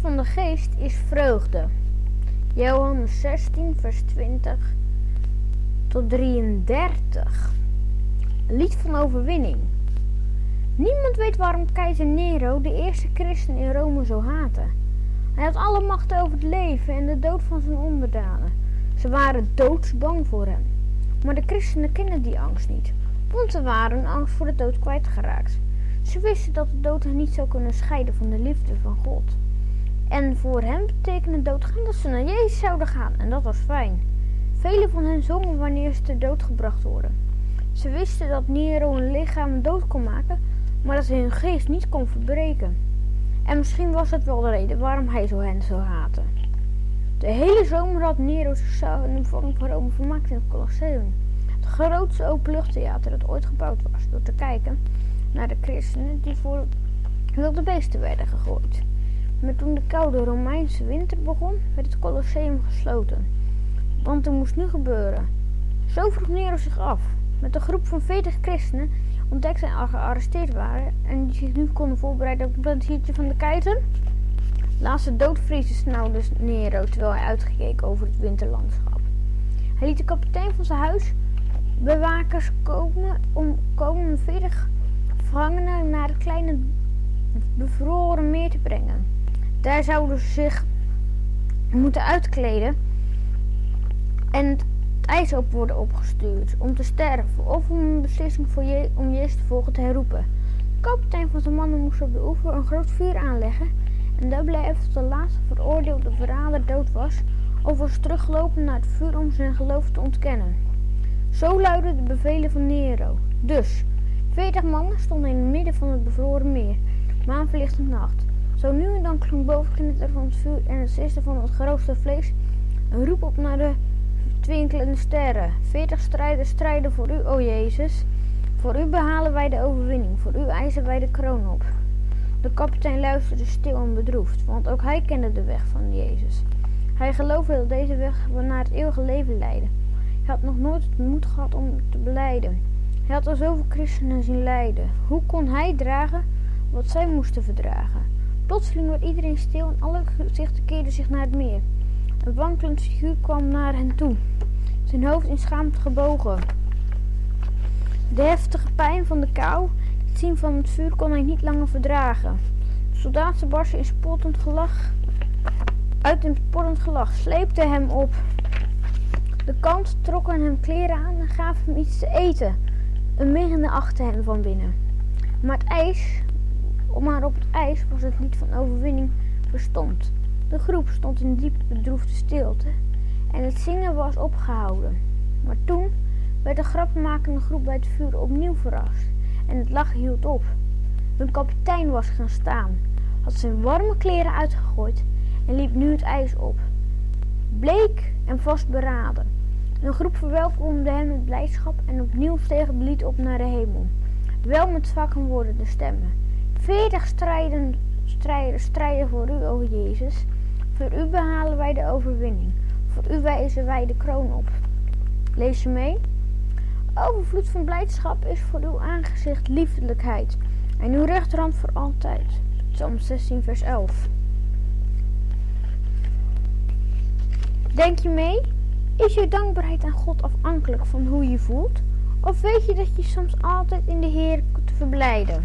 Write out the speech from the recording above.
Van de geest is vreugde. Johannes 16, vers 20 tot 33. Een lied van overwinning. Niemand weet waarom keizer Nero de eerste christen in Rome zo haatte. Hij had alle macht over het leven en de dood van zijn onderdanen. Ze waren doodsbang voor hem. Maar de christenen kennen die angst niet, want ze waren angst voor de dood kwijtgeraakt. Ze wisten dat de dood hen niet zou kunnen scheiden van de liefde van God. En voor hen betekende doodgaan dat ze naar Jezus zouden gaan en dat was fijn. Velen van hen zongen wanneer ze ter dood gebracht worden. Ze wisten dat Nero hun lichaam dood kon maken, maar dat hij hun geest niet kon verbreken. En misschien was dat wel de reden waarom hij zo hen zo haatte. De hele zomer had Nero zichzelf in de vorm van Rome vermaakt in het Colosseum. Het grootste openluchttheater dat ooit gebouwd was, door te kijken naar de christenen die voor wilde beesten werden gegooid. Maar toen de koude Romeinse winter begon, werd het Colosseum gesloten. Want er moest nu gebeuren. Zo vroeg Nero zich af. Met een groep van 40 christenen ontdekte en gearresteerd waren en die zich nu konden voorbereiden op het plantiertje van de keizer. Laatste doodvriezen snauwde Nero terwijl hij uitgekeek over het winterlandschap. Hij liet de kapitein van zijn huis bewakers komen om komen 40 gevangenen naar het kleine bevroren meer te brengen. Daar zouden ze zich moeten uitkleden en het ijs op worden opgestuurd om te sterven of om een beslissing voor je, om Jezus te volgen te herroepen. De kapitein van zijn mannen moest op de oever een groot vuur aanleggen en daar bleef tot de laatste veroordeelde verrader dood was of was teruggelopen naar het vuur om zijn geloof te ontkennen. Zo luidden de bevelen van Nero. Dus, veertig mannen stonden in het midden van het bevroren meer, maanverlichte nacht. Zo nu en dan klonk boven van het vuur en het sisten van het geroosterde vlees een roep op naar de twinkelende sterren. Veertig strijders strijden voor u, o Jezus. Voor u behalen wij de overwinning, voor u eisen wij de kroon op. De kapitein luisterde stil en bedroefd, want ook hij kende de weg van Jezus. Hij geloofde dat deze weg naar het eeuwige leven leidde. Hij had nog nooit het moed gehad om te beleiden. Hij had al zoveel christenen zien lijden. Hoe kon hij dragen wat zij moesten verdragen? Plotseling werd iedereen stil en alle gezichten keerden zich naar het meer. Een wankelend figuur kwam naar hen toe, zijn hoofd in schaamte gebogen. De heftige pijn van de kou, het zien van het vuur kon hij niet langer verdragen. De soldaten barsten in spottend gelach, uit een spottend gelach, sleepten hem op. De kant trokken hem kleren aan en gaven hem iets te eten. Een miggende achter hem van binnen. Maar het ijs, maar op het ijs was het lied van overwinning verstomd. De groep stond in diep bedroefde stilte en het zingen was opgehouden. Maar toen werd de grappenmakende groep bij het vuur opnieuw verrast en het lachen hield op. Hun kapitein was gaan staan, had zijn warme kleren uitgegooid en liep nu het ijs op. Bleek en vastberaden. Een groep verwelkomde hem met blijdschap en opnieuw steeg het lied op naar de hemel. Wel met zwakke woorden de stemmen. Veertig strijden, strijden, strijden voor u, o Jezus. Voor u behalen wij de overwinning. Voor u wijzen wij de kroon op. Lees je mee? Overvloed van blijdschap is voor uw aangezicht liefdelijkheid. En uw rechterhand voor altijd. Psalm 16 vers 11. Denk je mee? Is je dankbaarheid aan God afhankelijk van hoe je voelt? Of weet je dat je soms altijd in de Heer kunt verblijden?